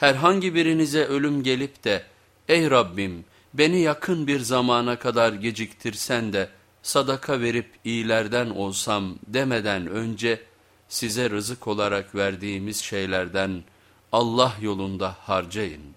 Herhangi birinize ölüm gelip de ey Rabbim beni yakın bir zamana kadar geciktirsen de sadaka verip iyilerden olsam demeden önce size rızık olarak verdiğimiz şeylerden Allah yolunda harcayın.